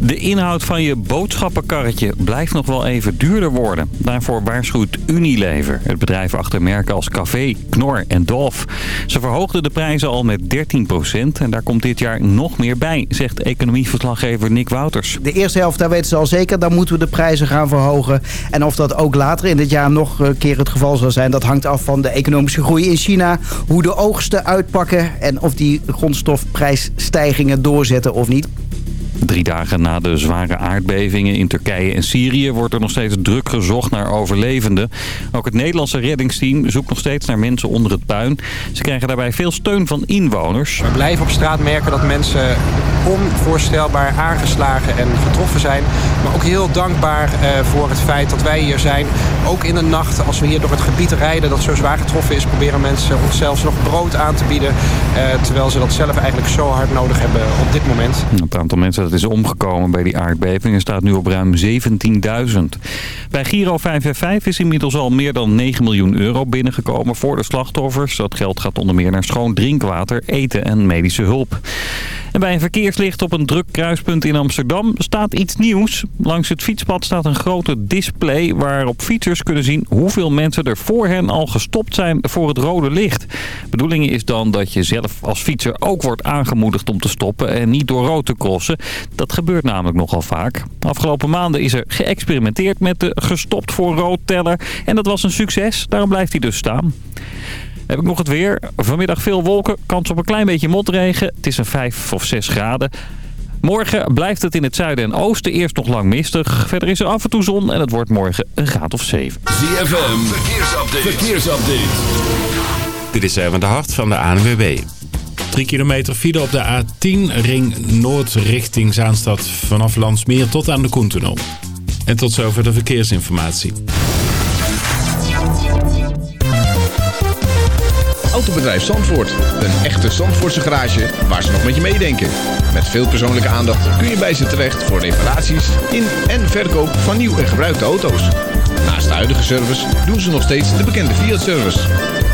De inhoud van je boodschappenkarretje blijft nog wel even duurder worden. Daarvoor waarschuwt Unilever, het bedrijf achter merken als Café, Knor en Dolf. Ze verhoogden de prijzen al met 13% en daar komt dit jaar nog meer bij, zegt economieverslaggever Nick Wouters. De eerste helft, daar weten ze al zeker, dan moeten we de prijzen gaan verhogen. En of dat ook later in dit jaar nog een keer het geval zal zijn, dat hangt af van de economische groei in China. Hoe de oogsten uitpakken en of die grondstofprijsstijgingen doorzetten of niet. Drie dagen na de zware aardbevingen in Turkije en Syrië wordt er nog steeds druk gezocht naar overlevenden. Ook het Nederlandse reddingsteam zoekt nog steeds naar mensen onder het puin. Ze krijgen daarbij veel steun van inwoners. We blijven op straat merken dat mensen onvoorstelbaar aangeslagen en getroffen zijn. Maar ook heel dankbaar eh, voor het feit dat wij hier zijn. Ook in de nacht, als we hier door het gebied rijden dat zo zwaar getroffen is... proberen mensen ons zelfs nog brood aan te bieden. Eh, terwijl ze dat zelf eigenlijk zo hard nodig hebben op dit moment. Het aantal mensen dat is omgekomen bij die aardbevingen staat nu op ruim 17.000. Bij Giro 555 is inmiddels al meer dan 9 miljoen euro binnengekomen voor de slachtoffers. Dat geld gaat onder meer naar schoon drinkwater, eten en medische hulp. En bij een verkeerslicht op een druk kruispunt in Amsterdam staat iets nieuws. Langs het fietspad staat een grote display waarop fietsers kunnen zien hoeveel mensen er voor hen al gestopt zijn voor het rode licht. Bedoeling is dan dat je zelf als fietser ook wordt aangemoedigd om te stoppen en niet door rood te crossen. Dat gebeurt namelijk nogal vaak. Afgelopen maanden is er geëxperimenteerd met de gestopt voor rood teller en dat was een succes. Daarom blijft hij dus staan. Heb ik nog het weer. Vanmiddag veel wolken, kans op een klein beetje motregen. Het is een 5 of 6 graden. Morgen blijft het in het zuiden en oosten eerst nog lang mistig. Verder is er af en toe zon en het wordt morgen een graad of 7. ZFM, verkeersupdate. verkeersupdate. Dit is even de hart van de ANWB. 3 kilometer file op de A10 ring noord richting Zaanstad vanaf Landsmeer tot aan de Koentunnel. En tot zover de verkeersinformatie. Autobedrijf Zandvoort. Een echte Zandvoortse garage waar ze nog met je meedenken. Met veel persoonlijke aandacht kun je bij ze terecht voor reparaties in en verkoop van nieuw en gebruikte auto's. Naast de huidige service doen ze nog steeds de bekende Fiat-service.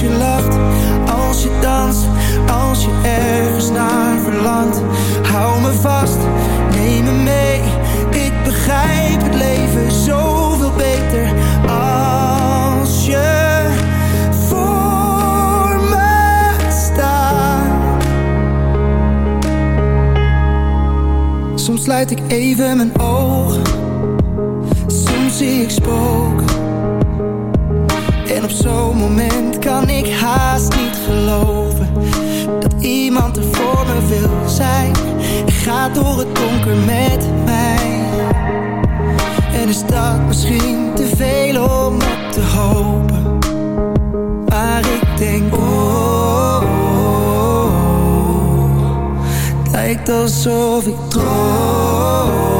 als je lacht, als je danst, als je ergens naar verlangt. Hou me vast, neem me mee, ik begrijp het leven zoveel beter als je. Soms sluit ik even mijn ogen, soms zie ik spoor. kan ik haast niet geloven Dat iemand er voor me wil zijn. Ik ga door het donker met mij. En is dat misschien te veel om op te hopen? Maar ik denk, oh, oh, oh, oh. lijkt alsof ik droom.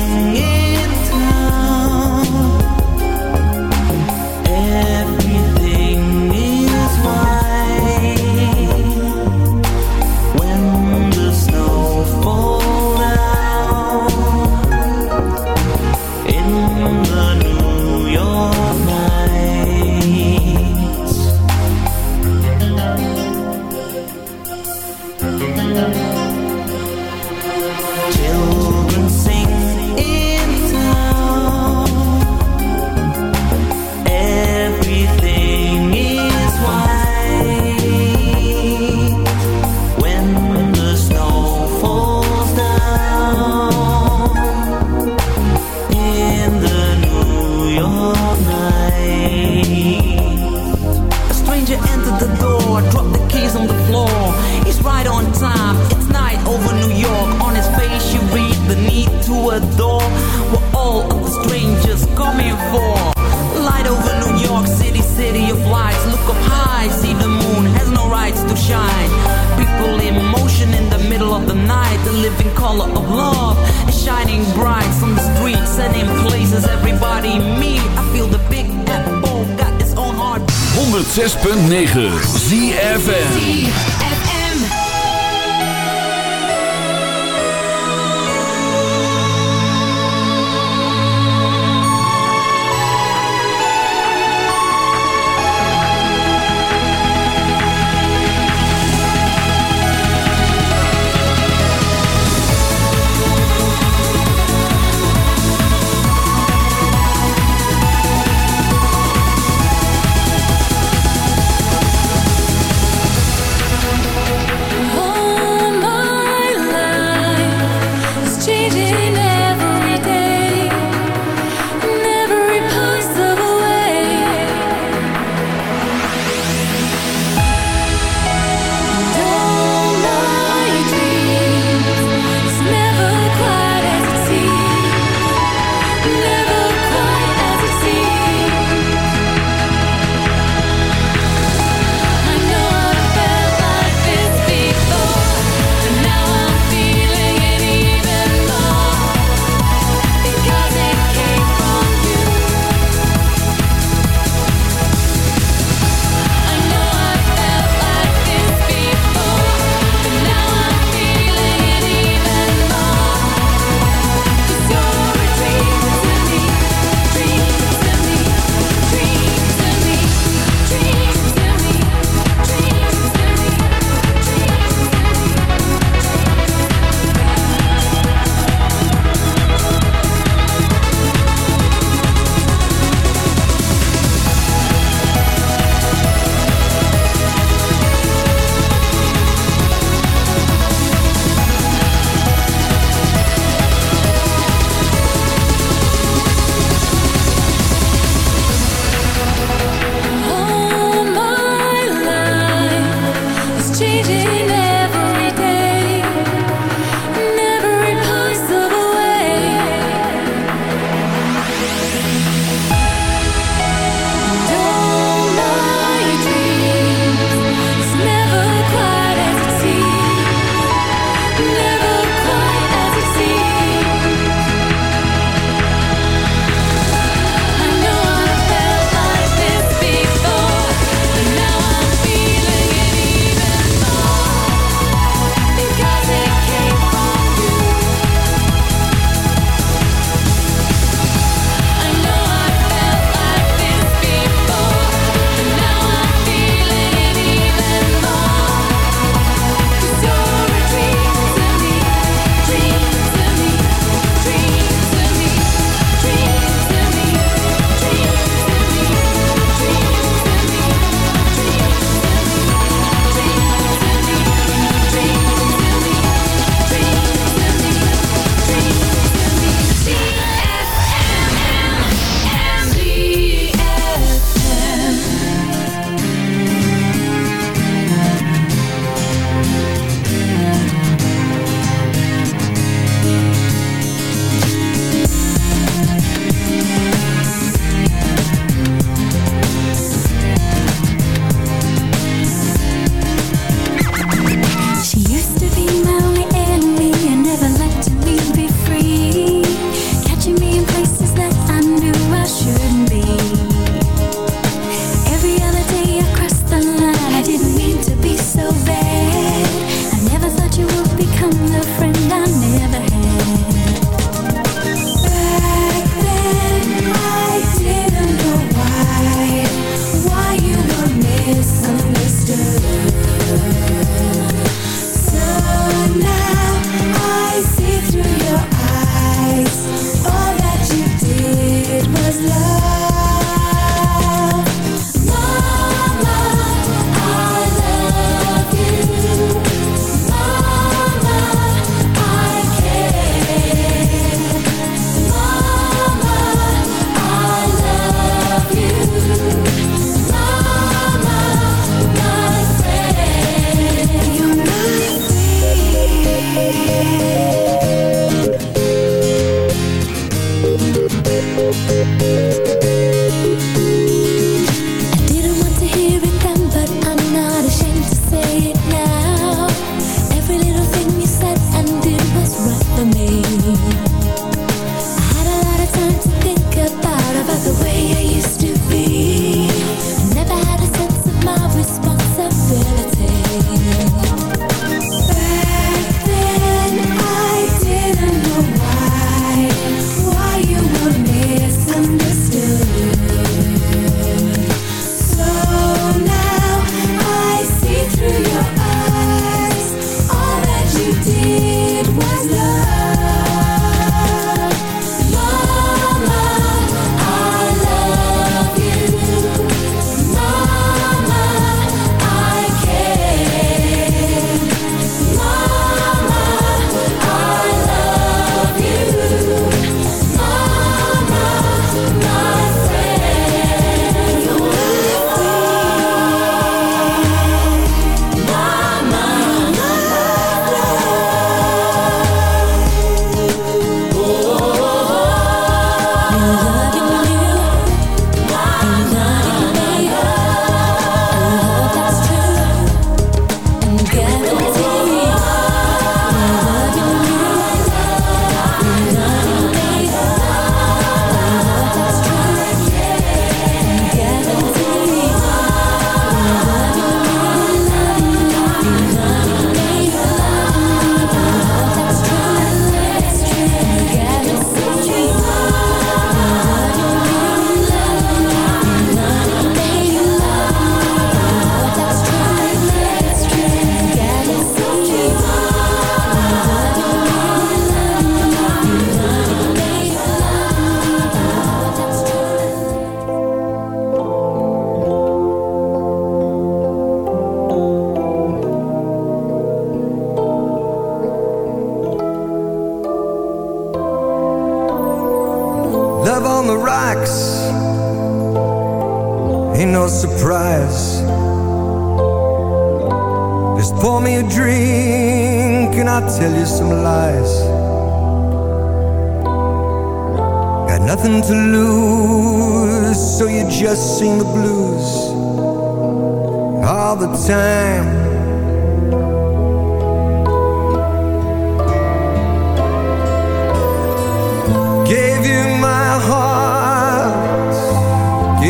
color of love is shining bright on the streets and in places everybody meet. I feel the big apple got its own heart. 106.9 ZFN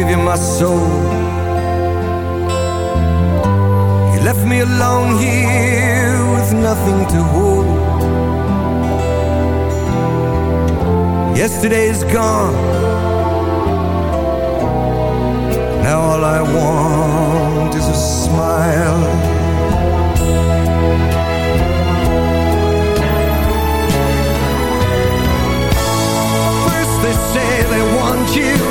gave you my soul. You left me alone here with nothing to hold. Yesterday's gone. Now all I want is a smile. First they say they want you.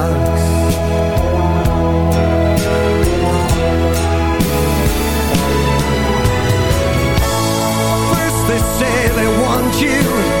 Say they want you.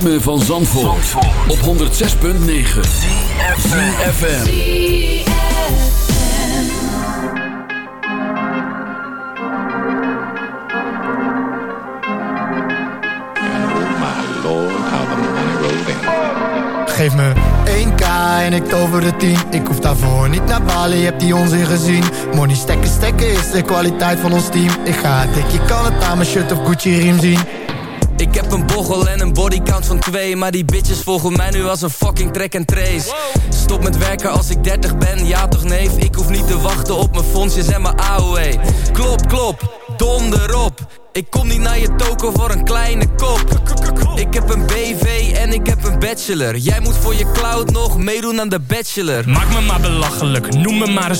Ritme van Zandvoort, op 106.9 CFFM Geef me 1k en ik tover de 10 Ik hoef daarvoor niet naar Bali, je hebt die onzin gezien. Money stekken, stekken is de kwaliteit van ons team. Ik ga dik, je kan het aan mijn shirt of Gucci riem zien bochel en een bodycount van twee Maar die bitches volgen mij nu als een fucking track and trace. Stop met werken als ik 30 ben, ja toch neef? Ik hoef niet te wachten op mijn fondsjes en mijn AOE Klop, klop, donder op. Ik kom niet naar je token voor een kleine kop. Ik heb een BV en ik heb een bachelor. Jij moet voor je cloud nog meedoen aan de bachelor. Maak me maar belachelijk, noem me maar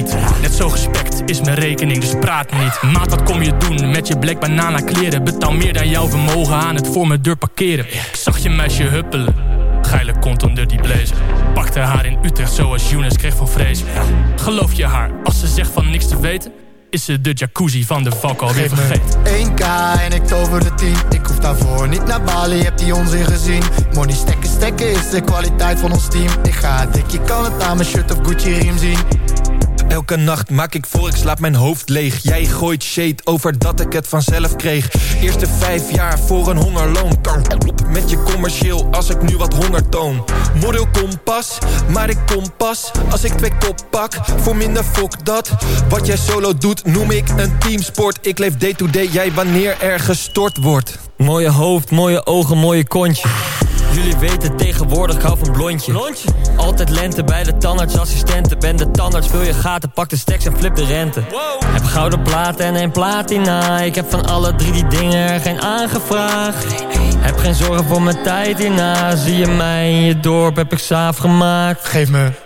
respectiet Net zo gespekt is mijn rekening, dus praat niet. Maat, wat kom je doen? Met je black banana kleren? Betaal meer dan jouw vermogen aan het voor mijn deur parkeren. Ik zag je meisje huppelen, geile kont onder die blazer. Pakte haar in Utrecht zoals Younes kreeg van vrees. Geloof je haar, als ze zegt van niks te weten Is ze de jacuzzi van de valk alweer vergeten. 1k en ik tover de 10 Ik hoef daarvoor niet naar Bali, je hebt die onzin gezien. Money stekken, stekken is de kwaliteit van ons team. Ik ga dik, je kan het aan mijn shirt of Gucci riem zien Elke nacht maak ik voor ik slaap mijn hoofd leeg. Jij gooit shade over dat ik het vanzelf kreeg. Eerste vijf jaar voor een hongerloon. Met je commercieel als ik nu wat honger toon. Model kompas, maar ik kom pas Als ik twee kop pak, voor minder fok dat. Wat jij solo doet noem ik een teamsport. Ik leef day to day, jij wanneer er gestort wordt. Mooie hoofd, mooie ogen, mooie kontje. Jullie weten tegenwoordig, ik hou van blondje. blondje. Altijd lente bij de tandartsassistenten. Ben de tandarts, vul je gaten, pak de stacks en flip de rente. Heb gouden platen en een platina. Ik heb van alle drie die dingen geen aangevraagd. Heb geen zorgen voor mijn tijd hierna. Zie je mij in je dorp, heb ik saaf gemaakt. Geef me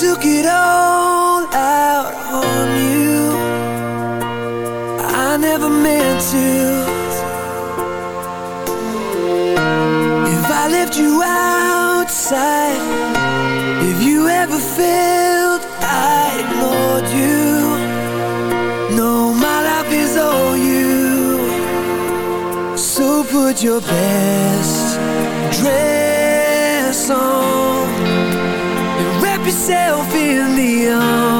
took it all out on you. I never meant to. If I left you outside If you ever felt I ignored you No, my life is all you. So put your best dress on myself in the arms.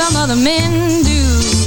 some other men do.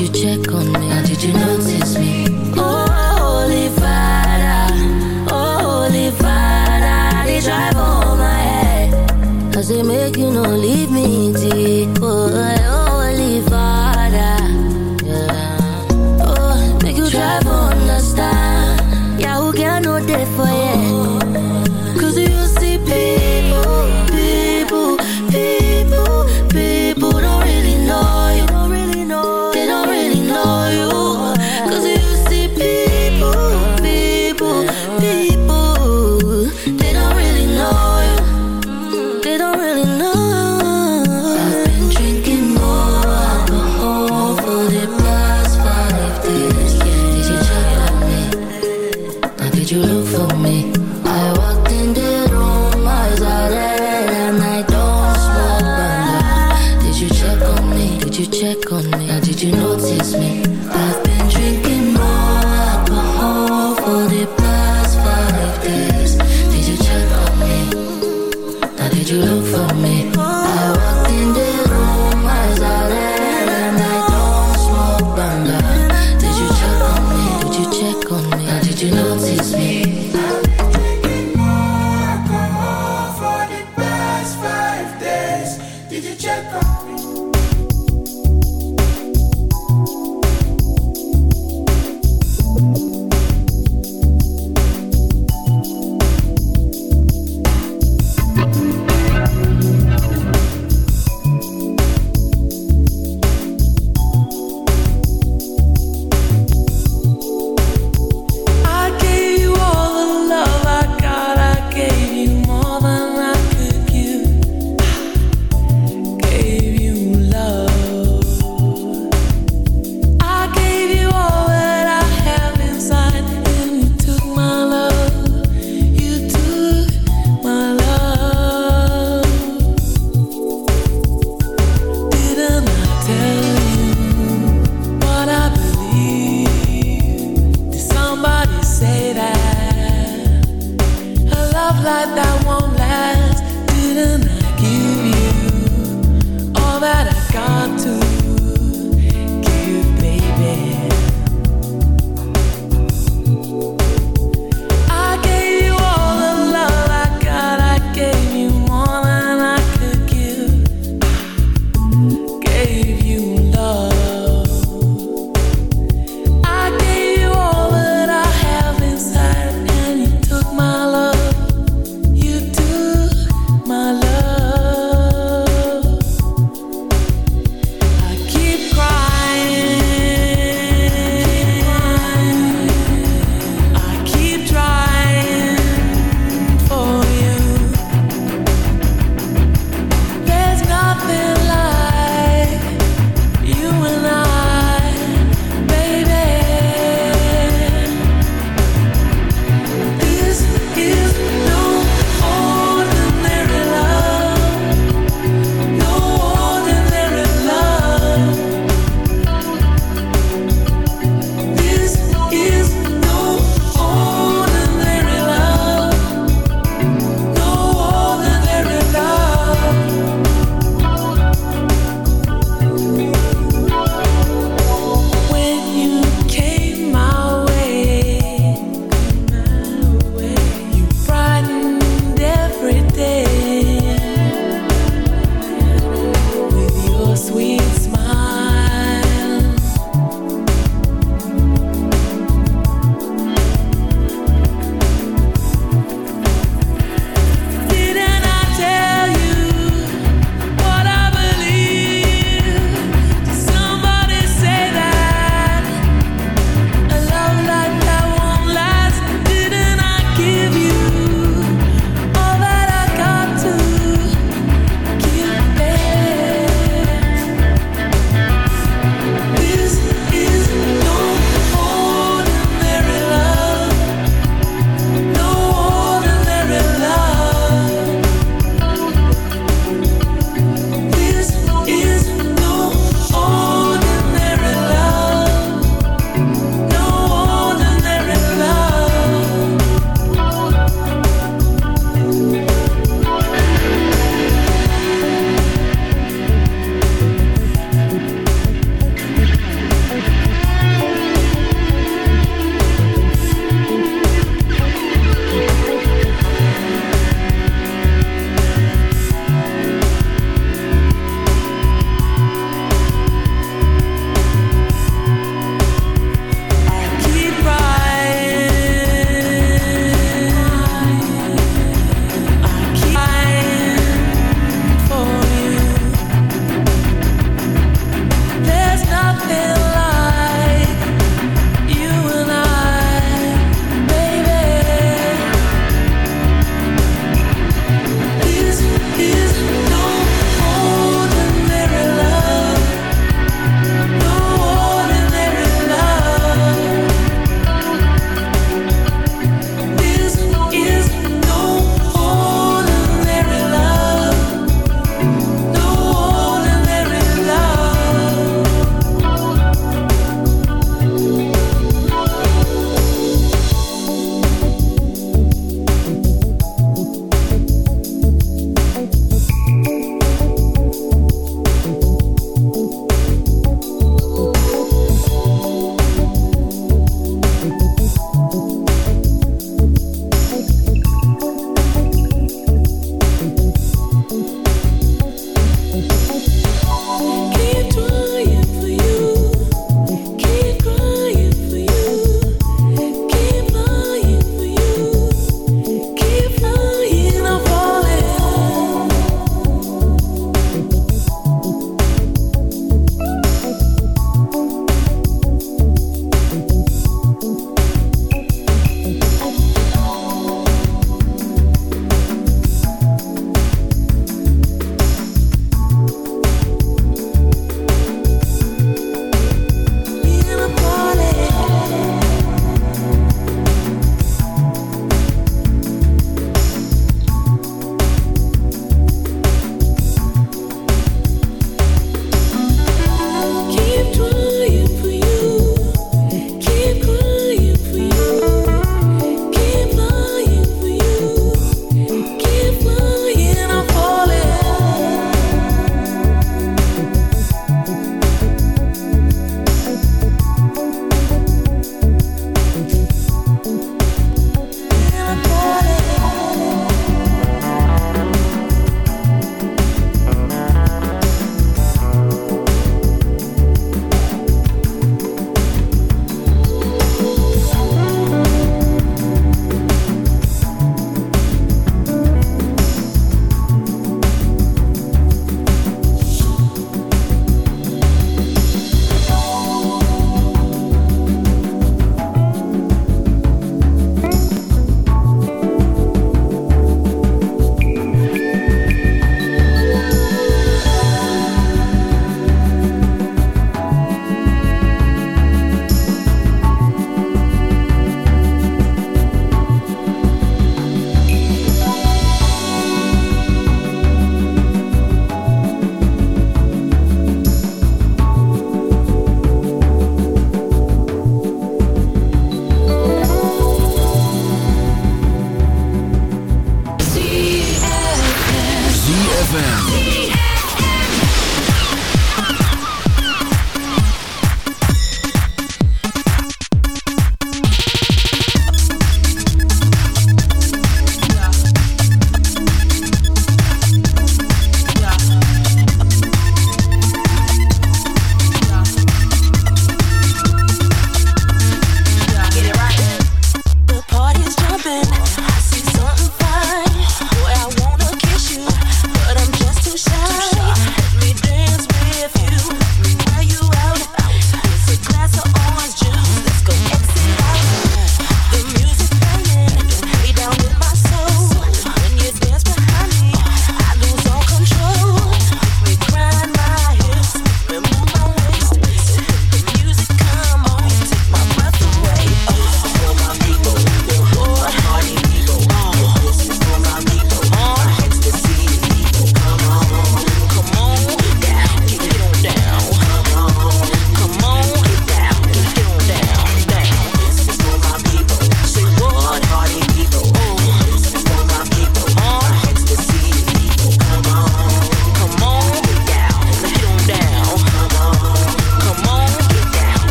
You check on me? Now did you notice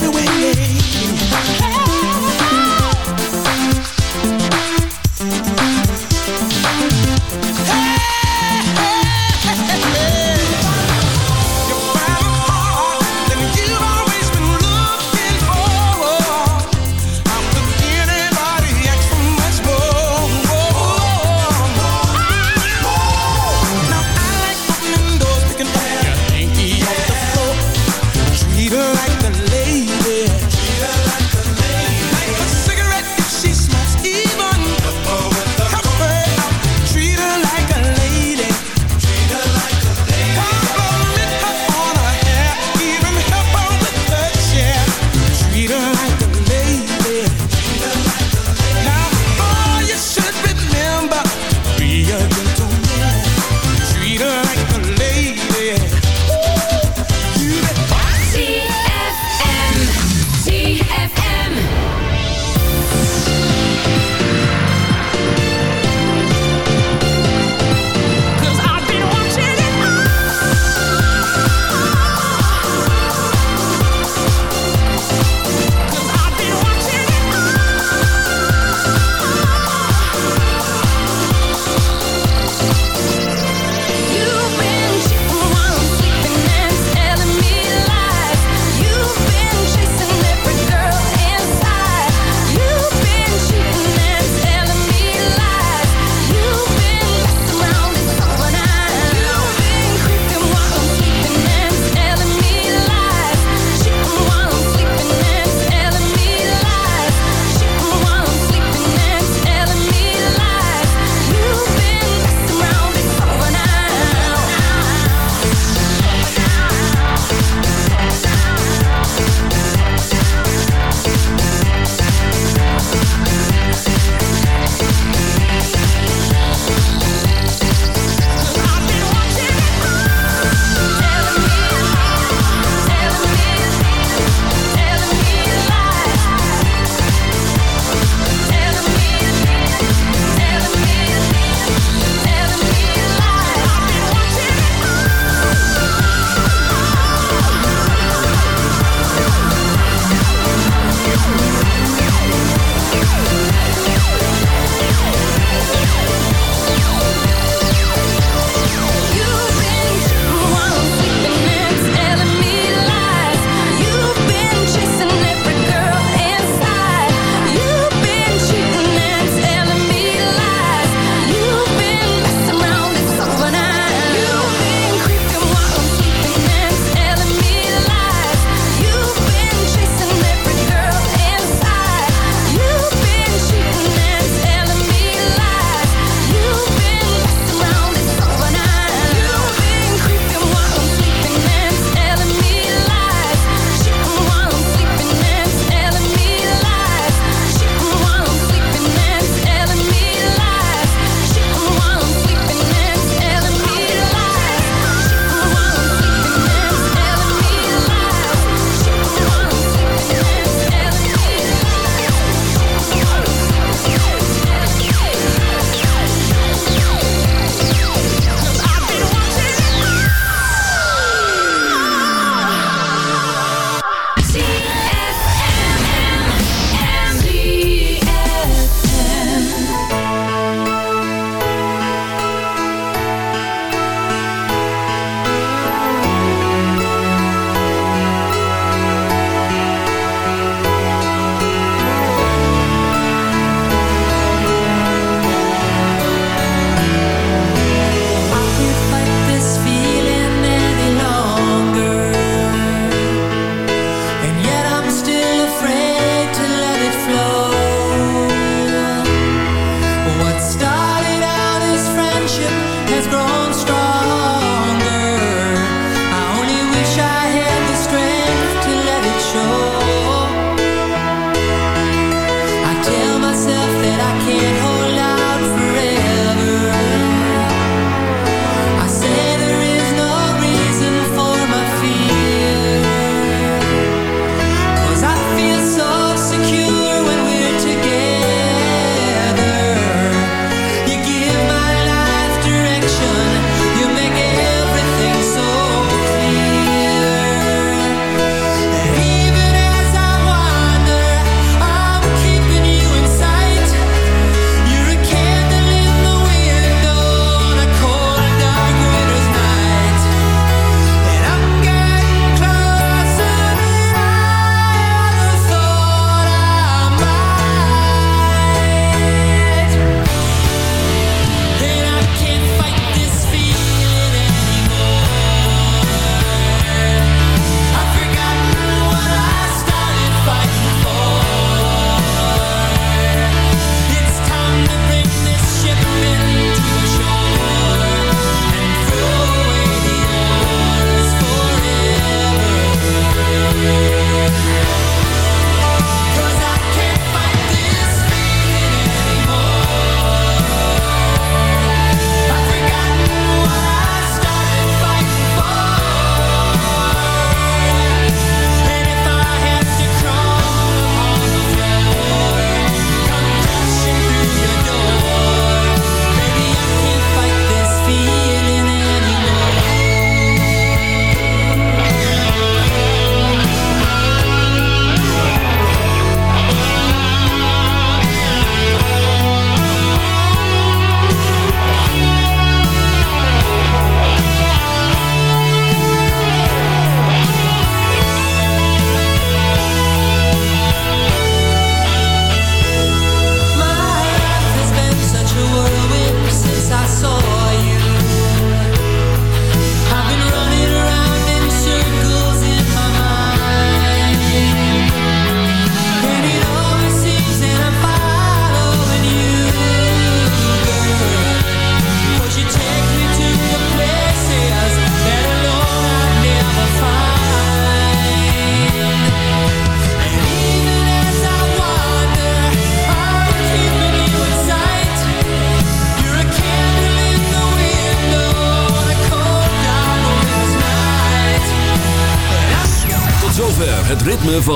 every way.